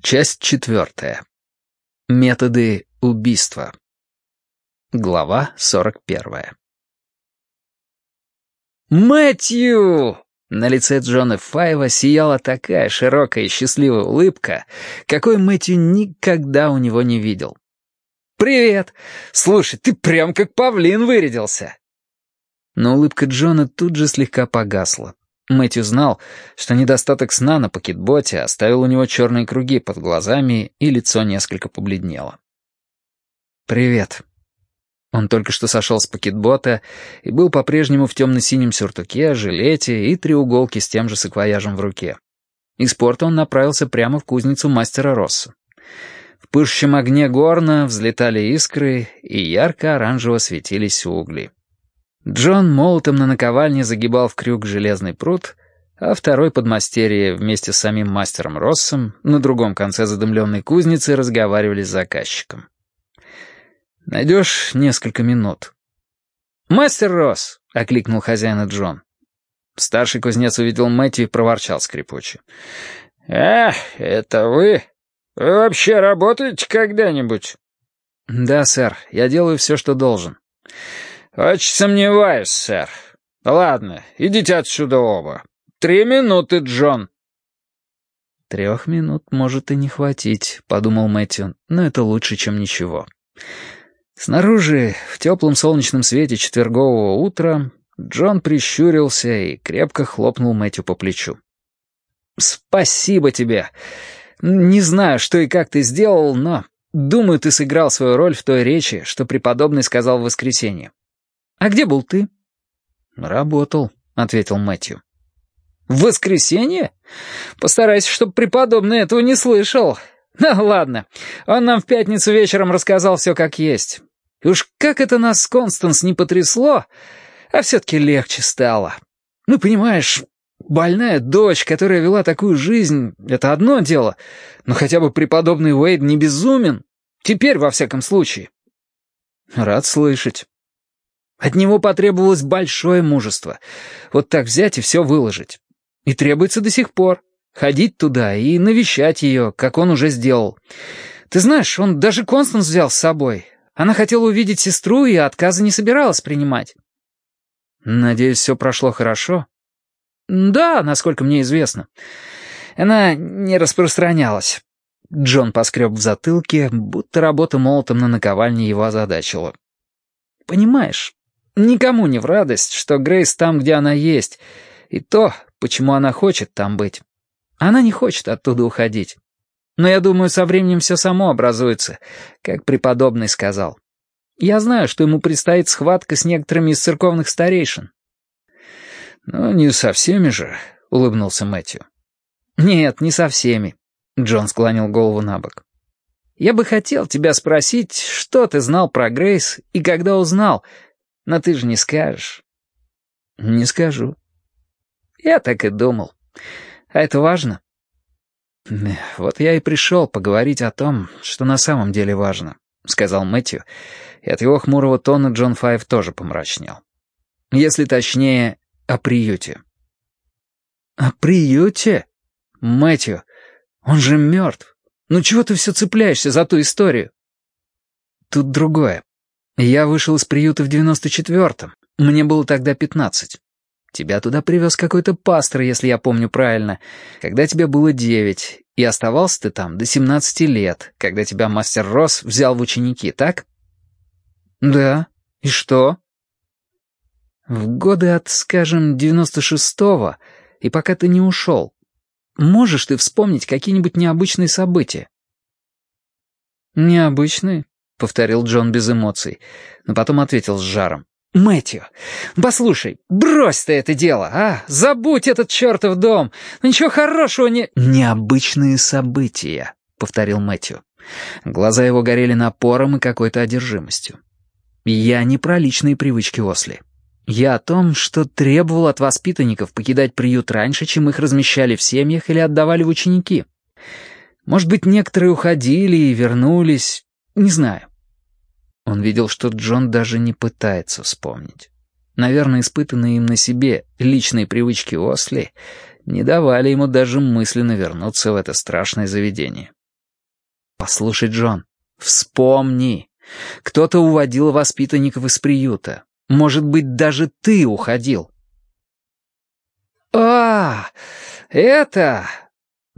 Часть четвертая. Методы убийства. Глава сорок первая. «Мэтью!» На лице Джона Файва сияла такая широкая и счастливая улыбка, какой Мэтью никогда у него не видел. «Привет! Слушай, ты прям как павлин вырядился!» Но улыбка Джона тут же слегка погасла. Мэтью знал, что недостаток сна на пакетботе оставил у него черные круги под глазами, и лицо несколько побледнело. «Привет». Он только что сошел с пакетбота и был по-прежнему в темно-синем сюртуке, жилете и треуголке с тем же саквояжем в руке. Из порта он направился прямо в кузницу мастера Росса. В пышущем огне горна взлетали искры, и ярко-оранжево светились угли. Джон молотом на наковальне загибал в крюк железный пруд, а второй подмастерье вместе с самим мастером Россом на другом конце задымленной кузницы разговаривали с заказчиком. «Найдешь несколько минут?» «Мастер Росс!» — окликнул хозяина Джон. Старший кузнец увидел Мэтью и проворчал скрипуче. «Эх, это вы? Вы вообще работаете когда-нибудь?» «Да, сэр, я делаю все, что должен». «Очень сомневаюсь, сэр. Ладно, идите отсюда оба. Три минуты, Джон». «Трех минут может и не хватить», — подумал Мэтью, «но это лучше, чем ничего». Снаружи, в теплом солнечном свете четвергового утра, Джон прищурился и крепко хлопнул Мэтью по плечу. «Спасибо тебе. Не знаю, что и как ты сделал, но, думаю, ты сыграл свою роль в той речи, что преподобный сказал в воскресенье. «А где был ты?» «Работал», — ответил Мэтью. «В воскресенье? Постарайся, чтобы преподобный этого не слышал. Ну ладно, он нам в пятницу вечером рассказал все как есть. И уж как это нас с Констанс не потрясло, а все-таки легче стало. Ну, понимаешь, больная дочь, которая вела такую жизнь, это одно дело, но хотя бы преподобный Уэйд не безумен. Теперь, во всяком случае». «Рад слышать». От него потребовалось большое мужество. Вот так взять и все выложить. И требуется до сих пор. Ходить туда и навещать ее, как он уже сделал. Ты знаешь, он даже Констанс взял с собой. Она хотела увидеть сестру и отказа не собиралась принимать. Надеюсь, все прошло хорошо? Да, насколько мне известно. Она не распространялась. Джон поскреб в затылке, будто работа молотом на наковальне его озадачила. Понимаешь, Никому не в радость, что Грейс там, где она есть, и то, почему она хочет там быть. Она не хочет оттуда уходить. Но я думаю, со временем все само образуется, как преподобный сказал. Я знаю, что ему предстоит схватка с некоторыми из церковных старейшин. «Ну, не со всеми же», — улыбнулся Мэтью. «Нет, не со всеми», — Джон склонил голову на бок. «Я бы хотел тебя спросить, что ты знал про Грейс и когда узнал, но ты же не скажешь». «Не скажу». «Я так и думал. А это важно?» «Вот я и пришел поговорить о том, что на самом деле важно», — сказал Мэтью, и от его хмурого тона Джон Файв тоже помрачнел. «Если точнее, о приюте». «О приюте? Мэтью, он же мертв. Ну чего ты все цепляешься за ту историю?» «Тут другое. Я вышел из приюта в девяносто четвертом. Мне было тогда пятнадцать. Тебя туда привез какой-то пастор, если я помню правильно, когда тебе было девять, и оставался ты там до семнадцати лет, когда тебя мастер Росс взял в ученики, так? Да. И что? В годы от, скажем, девяносто шестого, и пока ты не ушел, можешь ты вспомнить какие-нибудь необычные события? Необычные? — повторил Джон без эмоций, но потом ответил с жаром. «Мэтью, послушай, брось ты это дело, а? Забудь этот чертов дом! Ну, ничего хорошего не...» «Необычные события», — повторил Мэтью. Глаза его горели напором и какой-то одержимостью. «Я не про личные привычки Осли. Я о том, что требовал от воспитанников покидать приют раньше, чем их размещали в семьях или отдавали в ученики. Может быть, некоторые уходили и вернулись, не знаю. Он видел, что Джон даже не пытается вспомнить. Наверное, испытанные им на себе личные привычки Осли не давали ему даже мысленно вернуться в это страшное заведение. Послушай, Джон, вспомни. Кто-то уводил воспитанников из приюта. Может быть, даже ты уходил. «А, это...»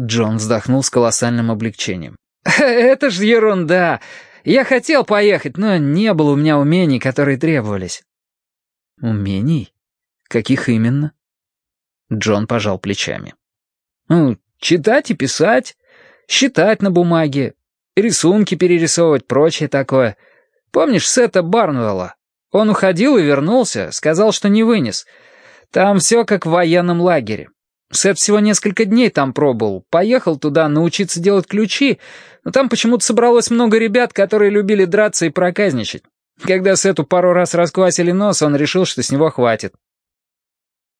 Джон вздохнул с колоссальным облегчением. «Это ж ерунда. Я хотел поехать, но не было у меня умений, которые требовались». «Умений? Каких именно?» Джон пожал плечами. «Ну, читать и писать, считать на бумаге, рисунки перерисовывать, прочее такое. Помнишь Сета Барнвелла? Он уходил и вернулся, сказал, что не вынес. Там все как в военном лагере. Сет всего несколько дней там пробыл, поехал туда научиться делать ключи, но там почему-то собралось много ребят, которые любили драться и проказничать. Когда Сету пару раз расквасили нос, он решил, что с него хватит.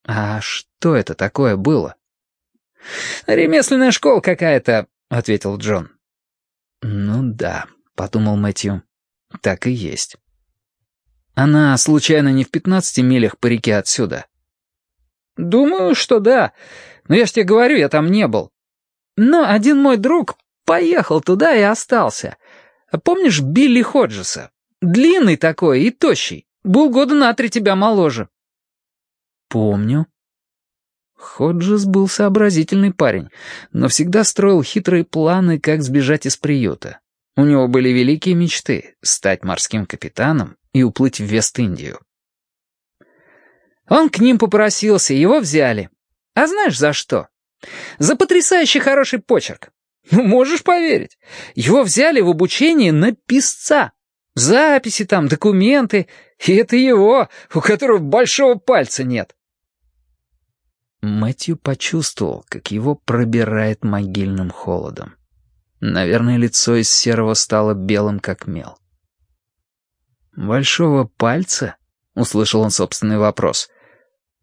«А что это такое было?» «Ремесленная школа какая-то», — ответил Джон. «Ну да», — подумал Мэтью, — «так и есть». «Она, случайно, не в пятнадцати милях по реке отсюда?» «Думаю, что да. Но я ж тебе говорю, я там не был. Но один мой друг поехал туда и остался. Помнишь Билли Ходжеса? Длинный такой и тощий. Был года на три тебя моложе». «Помню». Ходжес был сообразительный парень, но всегда строил хитрые планы, как сбежать из приюта. У него были великие мечты — стать морским капитаном и уплыть в Вест-Индию. Он к ним попросился, его взяли. А знаешь за что? За потрясающе хороший почерк. Ну, можешь поверить. Его взяли в обучение на писца. Записи там, документы. И это его, у которого большого пальца нет. Мэтью почувствовал, как его пробирает могильным холодом. Наверное, лицо из серого стало белым, как мел. «Большого пальца?» — услышал он собственный вопрос.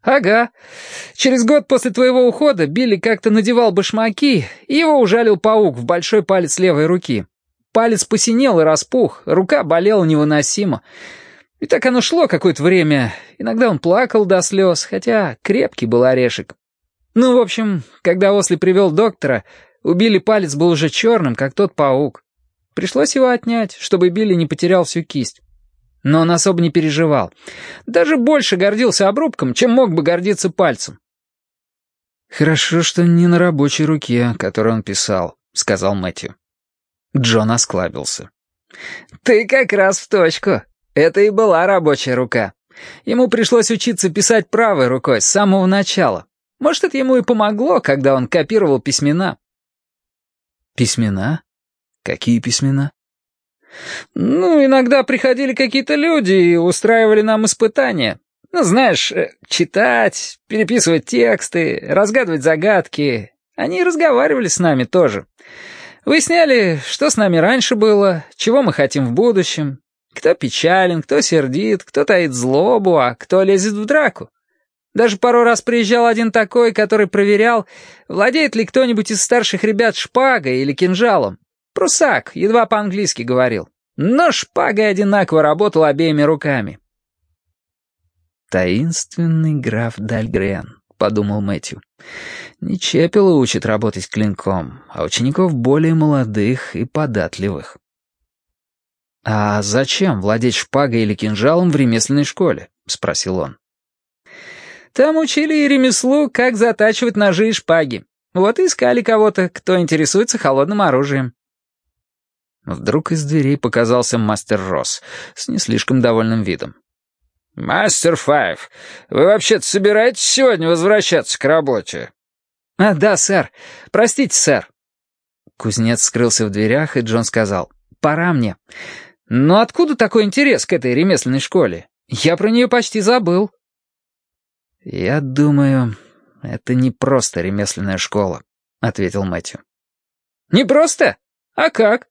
«Ага. Через год после твоего ухода Билли как-то надевал башмаки, и его ужалил паук в большой палец левой руки. Палец посинел и распух, рука болела невыносимо. И так оно шло какое-то время. Иногда он плакал до слез, хотя крепкий был орешек. Ну, в общем, когда Осли привел доктора, у Билли палец был уже черным, как тот паук. Пришлось его отнять, чтобы Билли не потерял всю кисть но он особо не переживал. Даже больше гордился обрубком, чем мог бы гордиться пальцем. «Хорошо, что не на рабочей руке, которой он писал», — сказал Мэтью. Джон осклабился. «Ты как раз в точку. Это и была рабочая рука. Ему пришлось учиться писать правой рукой с самого начала. Может, это ему и помогло, когда он копировал письмена». «Письмена? Какие письмена?» «Ну, иногда приходили какие-то люди и устраивали нам испытания. Ну, знаешь, э, читать, переписывать тексты, разгадывать загадки. Они разговаривали с нами тоже. Выясняли, что с нами раньше было, чего мы хотим в будущем. Кто печален, кто сердит, кто таит злобу, а кто лезет в драку. Даже пару раз приезжал один такой, который проверял, владеет ли кто-нибудь из старших ребят шпагой или кинжалом. Прусак, едва по-английски говорил. Но шпагой одинаково работал обеими руками. «Таинственный граф Дальгрен», — подумал Мэтью. «Не Чепела учит работать клинком, а учеников более молодых и податливых». «А зачем владеть шпагой или кинжалом в ремесленной школе?» — спросил он. «Там учили и ремеслу, как затачивать ножи и шпаги. Вот и искали кого-то, кто интересуется холодным оружием. Вдруг из дверей показался мастер Росс с не слишком довольным видом. «Мастер Файв, вы вообще-то собираетесь сегодня возвращаться к работе?» «А, да, сэр. Простите, сэр». Кузнец скрылся в дверях, и Джон сказал, «Пора мне. Но откуда такой интерес к этой ремесленной школе? Я про нее почти забыл». «Я думаю, это не просто ремесленная школа», — ответил Мэтью. «Не просто? А как?»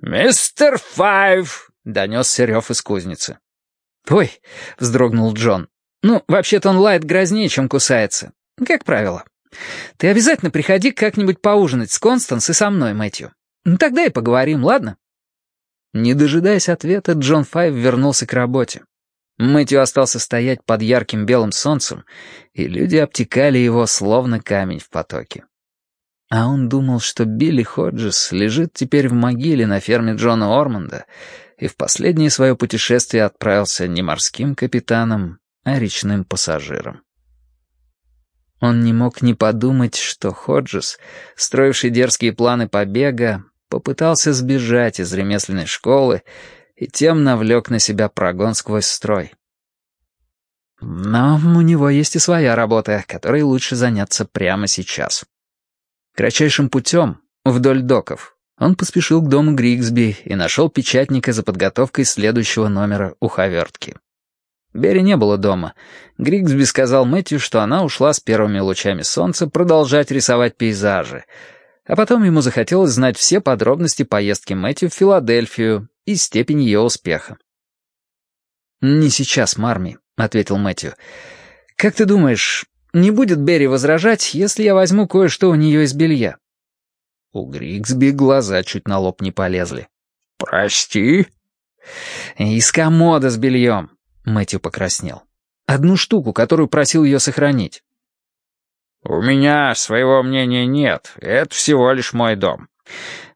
«Мистер Файв!» — донесся рев из кузницы. «Ой!» — вздрогнул Джон. «Ну, вообще-то он лает грознее, чем кусается. Как правило. Ты обязательно приходи как-нибудь поужинать с Констанс и со мной, Мэтью. Ну, тогда и поговорим, ладно?» Не дожидаясь ответа, Джон Файв вернулся к работе. Мэтью остался стоять под ярким белым солнцем, и люди обтекали его, словно камень в потоке. А он думал, что Билли Ходжес лежит теперь в могиле на ферме Джона Орманда и в последнее свое путешествие отправился не морским капитаном, а речным пассажиром. Он не мог не подумать, что Ходжес, строивший дерзкие планы побега, попытался сбежать из ремесленной школы и тем навлек на себя прогон сквозь строй. Но у него есть и своя работа, которой лучше заняться прямо сейчас. Кратчайшим путем, вдоль доков, он поспешил к дому Григсби и нашел печатника за подготовкой следующего номера уховертки. Берри не было дома. Григсби сказал Мэтью, что она ушла с первыми лучами солнца продолжать рисовать пейзажи. А потом ему захотелось знать все подробности поездки Мэтью в Филадельфию и степень ее успеха. «Не сейчас, Марми», — ответил Мэтью. «Как ты думаешь, не будет Берри возражать, если я возьму кое-что у нее из белья?» У Григсби глаза чуть на лоб не полезли. «Прости?» «Из комода с бельем», Мэтью покраснел. «Одну штуку, которую просил ее сохранить». «У меня своего мнения нет. Это всего лишь мой дом.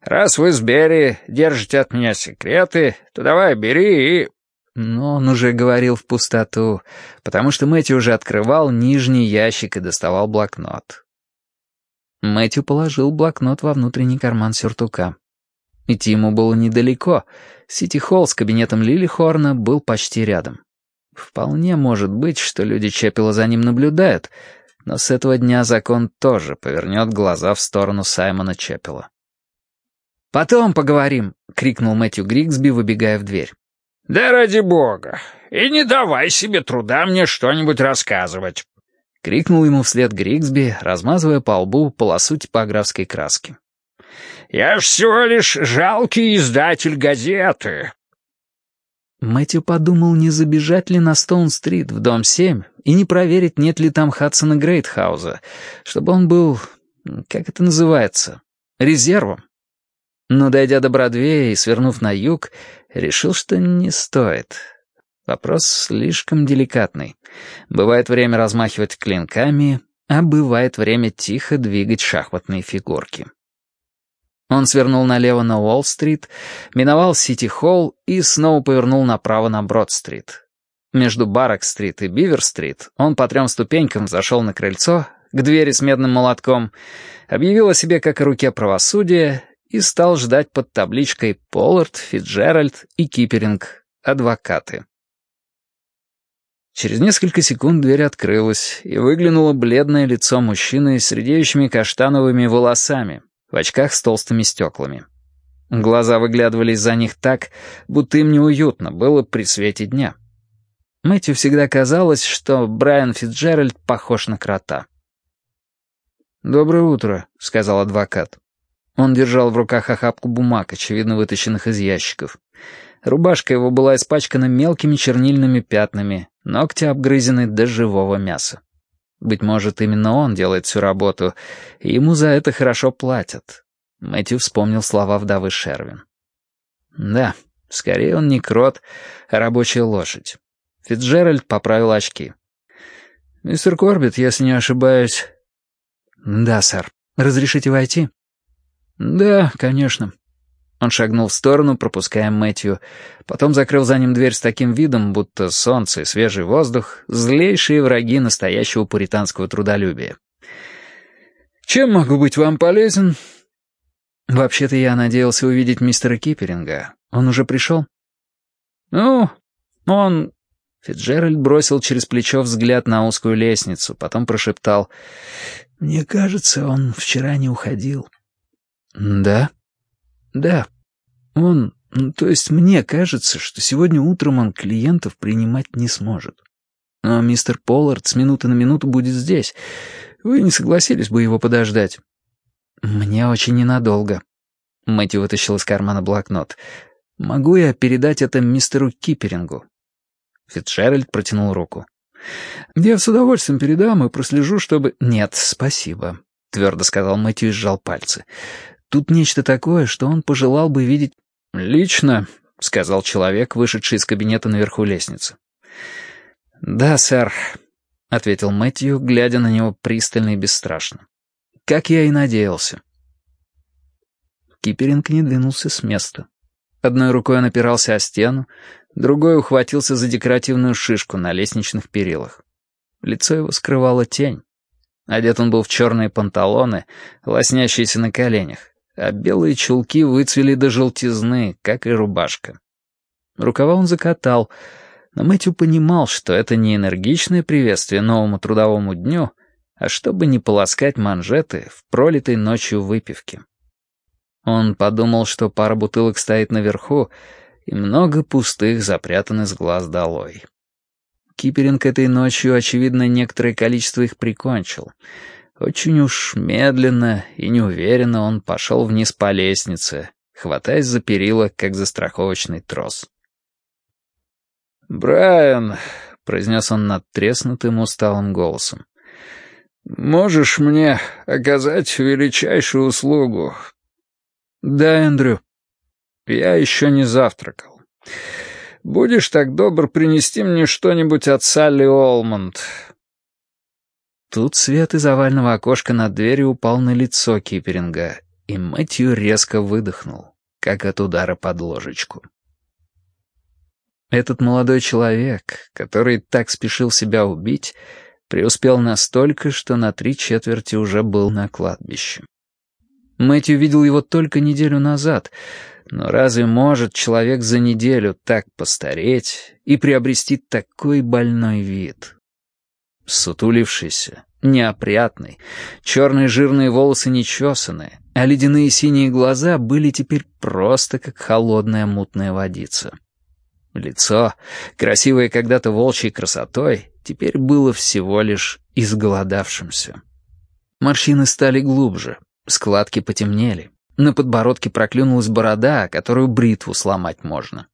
Раз вы с Берри держите от меня секреты, то давай бери и...» Но он уже говорил в пустоту, потому что Мэтью уже открывал нижний ящик и доставал блокнот. Мэтью положил блокнот во внутренний карман сюртука. Идти ему было недалеко. Сити-холл с кабинетом Лили Хорна был почти рядом. Вполне может быть, что люди Чепела за ним наблюдают, но с этого дня закон тоже повернет глаза в сторону Саймона Чепела. «Потом поговорим!» — крикнул Мэтью Григсби, выбегая в дверь. «Да ради бога! И не давай себе труда мне что-нибудь рассказывать!» — крикнул ему вслед Григсби, размазывая по лбу полосу типографской краски. «Я ж всего лишь жалкий издатель газеты!» Мэтью подумал, не забежать ли на Стоун-стрит в дом 7 и не проверить, нет ли там Хадсона Грейтхауза, чтобы он был, как это называется, резервом. Но, дойдя до Бродвея и свернув на юг, решил, что не стоит. Вопрос слишком деликатный. Бывает время размахивать клинками, а бывает время тихо двигать шахматные фигурки. Он свернул налево на Уолл-стрит, миновал Сити-холл и снова повернул направо на Брод-стрит. Между Баррак-стрит и Бивер-стрит он по трем ступенькам зашел на крыльцо, к двери с медным молотком, объявил о себе как о руке правосудия и стал ждать под табличкой «Поллард», «Фитджеральд» и «Киперинг» адвокаты. Через несколько секунд дверь открылась, и выглянуло бледное лицо мужчины с редеющими каштановыми волосами, в очках с толстыми стеклами. Глаза выглядывали из-за них так, будто им неуютно было при свете дня. Мэтью всегда казалось, что Брайан Фитджеральд похож на крота. «Доброе утро», — сказал адвокат. Он держал в руках охапку бумаг, очевидно вытащенных из ящиков. Рубашка его была испачкана мелкими чернильными пятнами, ногти обгрызены до живого мяса. Быть может, именно он делает всю работу, и ему за это хорошо платят. Мэтью вспомнил слова вдовы Шервин. Да, скорее он не крот, а рабочая лошадь. Фитджеральд поправил очки. «Мистер Корбит, если не ошибаюсь...» «Да, сэр. Разрешите войти?» «Да, конечно». Он шагнул в сторону, пропуская Мэтью, потом закрыл за ним дверь с таким видом, будто солнце и свежий воздух — злейшие враги настоящего пуританского трудолюбия. «Чем могу быть вам полезен?» «Вообще-то я надеялся увидеть мистера Киперинга. Он уже пришел?» «Ну, он...» Фитджеральд бросил через плечо взгляд на узкую лестницу, потом прошептал. «Мне кажется, он вчера не уходил». «Да?» «Да. Он... То есть мне кажется, что сегодня утром он клиентов принимать не сможет. Но мистер Поллард с минуты на минуту будет здесь. Вы не согласились бы его подождать?» «Мне очень ненадолго». Мэтью вытащил из кармана блокнот. «Могу я передать это мистеру Киперингу?» Фитджеральд протянул руку. «Я с удовольствием передам и прослежу, чтобы...» «Нет, спасибо», — твердо сказал Мэтью и сжал пальцы. Тут нечто такое, что он пожелал бы видеть лично, — сказал человек, вышедший из кабинета наверху лестницы. «Да, сэр», — ответил Мэтью, глядя на него пристально и бесстрашно. «Как я и надеялся. Киперинг не двинулся с места. Одной рукой он опирался о стену, другой ухватился за декоративную шишку на лестничных перилах. Лицо его скрывала тень. Одет он был в черные панталоны, лоснящиеся на коленях, а белые чулки выцвели до желтизны, как и рубашка. Рукава он закатал, но Мэтью понимал, что это не энергичное приветствие новому трудовому дню, а чтобы не полоскать манжеты в пролитой ночью выпивке. Он подумал, что пара бутылок стоит наверху, и много пустых запрятаны с глаз долой. Киперинг этой ночью, очевидно, некоторое количество их прикончил. Очень уж медленно и неуверенно он пошел вниз по лестнице, хватаясь за перила, как за страховочный трос. «Брайан», — произнес он надтреснутым усталым голосом, — «можешь мне оказать величайшую услугу?» «Да, Эндрю». «Я еще не завтракал. Будешь так добр принести мне что-нибудь от Салли Олмонд?» Тут свет из овального окошка над дверью упал на лицо Киперинга, и Мэтью резко выдохнул, как от удара под ложечку. Этот молодой человек, который так спешил себя убить, преуспел настолько, что на три четверти уже был на кладбище. Мэтью видел его только неделю назад — но разве может человек за неделю так постареть и приобрести такой больной вид? Сутулившийся, неопрятный, черные жирные волосы нечесанные, а ледяные синие глаза были теперь просто как холодная мутная водица. Лицо, красивое когда-то волчьей красотой, теперь было всего лишь изголодавшимся. Морщины стали глубже, складки потемнели. На подбородке проклюнулась борода, которую бритву сломать можно.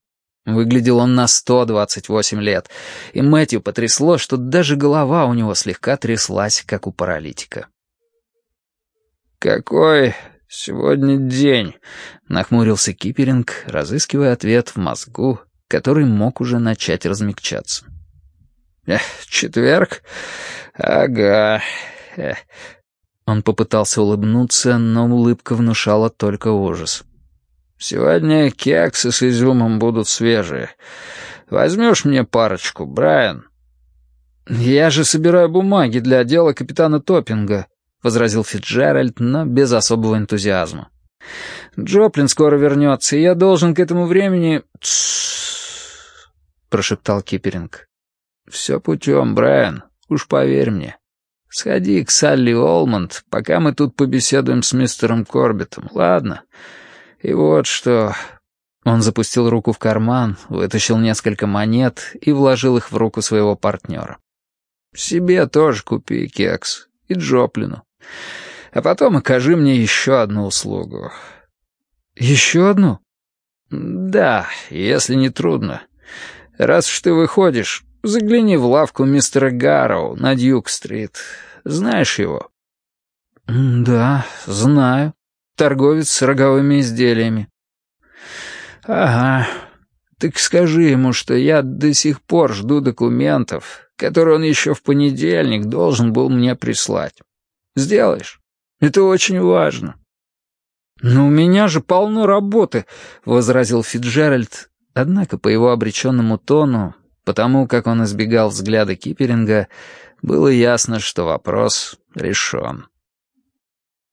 Выглядел он на 128 лет, и Мэтью потрясло, что даже голова у него слегка тряслась, как у паралитика. «Какой сегодня день?» — нахмурился Киперинг, разыскивая ответ в мозгу, который мог уже начать размягчаться. «Эх, четверг? Ага. Он попытался улыбнуться, но улыбка внушала только ужас. «Сегодня кексы с изюмом будут свежие. Возьмешь мне парочку, Брайан?» «Я же собираю бумаги для дела капитана Топпинга», — возразил Фитджеральд, но без особого энтузиазма. «Джоплин скоро вернется, и я должен к этому времени...» прошептал Киперинг. «Все путем, Брайан, уж поверь мне. Сходи к Салли Олмонд, пока мы тут побеседуем с мистером Корбетом, ладно? И вот что...» Он запустил руку в карман, вытащил несколько монет и вложил их в руку своего партнера. «Себе тоже купи кекс. И Джоплину. А потом окажи мне еще одну услугу». «Еще одну?» «Да, если не трудно. Раз уж ты выходишь, Загляни в лавку мистера Гарроу на Дьюк-стрит. Знаешь его?» «Да, знаю. Торговец с роговыми изделиями». «Ага. Так скажи ему, что я до сих пор жду документов, которые он еще в понедельник должен был мне прислать. Сделаешь? Это очень важно». «Но у меня же полно работы», — возразил Фиджеральд, однако по его обреченному тону Потому как он избегал взгляда Киперинга, было ясно, что вопрос решен.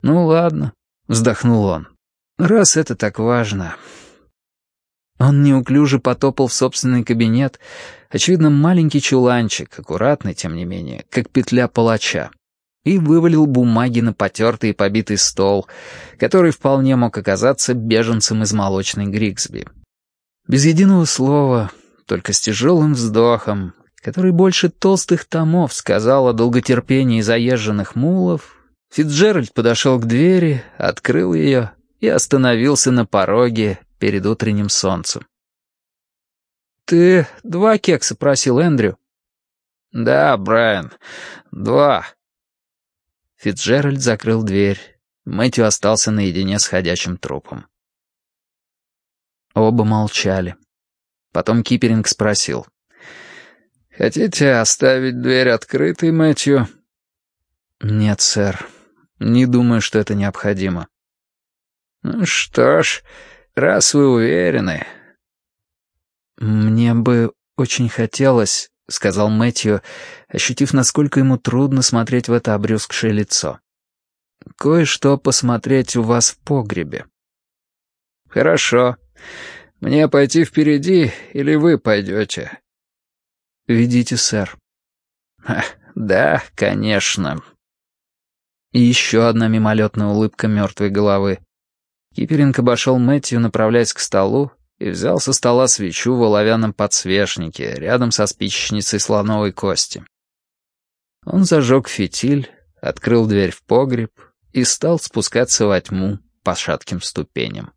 «Ну ладно», — вздохнул он, — «раз это так важно». Он неуклюже потопал в собственный кабинет, очевидно, маленький чуланчик, аккуратный, тем не менее, как петля палача, и вывалил бумаги на потертый и побитый стол, который вполне мог оказаться беженцем из молочной Григсби. Без единого слова, только с тяжелым вздохом, который больше толстых томов сказал о долготерпении заезженных мулов, Фитджеральд подошел к двери, открыл ее и остановился на пороге перед утренним солнцем. «Ты два кекса просил, Эндрю?» «Да, Брайан, два». Фитджеральд закрыл дверь. Мэтью остался наедине с ходячим трупом. Оба молчали. Потом Киперинг спросил. «Хотите оставить дверь открытой, Мэтью?» «Нет, сэр. Не думаю, что это необходимо». «Ну что ж, раз вы уверены...» «Мне бы очень хотелось», — сказал Мэтью, ощутив, насколько ему трудно смотреть в это обрюзгшее лицо. «Кое-что посмотреть у вас в погребе». «Хорошо. Мне пойти впереди или вы пойдете?» «Ведите, сэр». «Да, конечно». И еще одна мимолетная улыбка мертвой головы. Киперинг обошел Мэтью, направляясь к столу, и взял со стола свечу в оловянном подсвечнике рядом со спичечницей слоновой кости. Он зажег фитиль, открыл дверь в погреб и стал спускаться во тьму по шатким ступеням.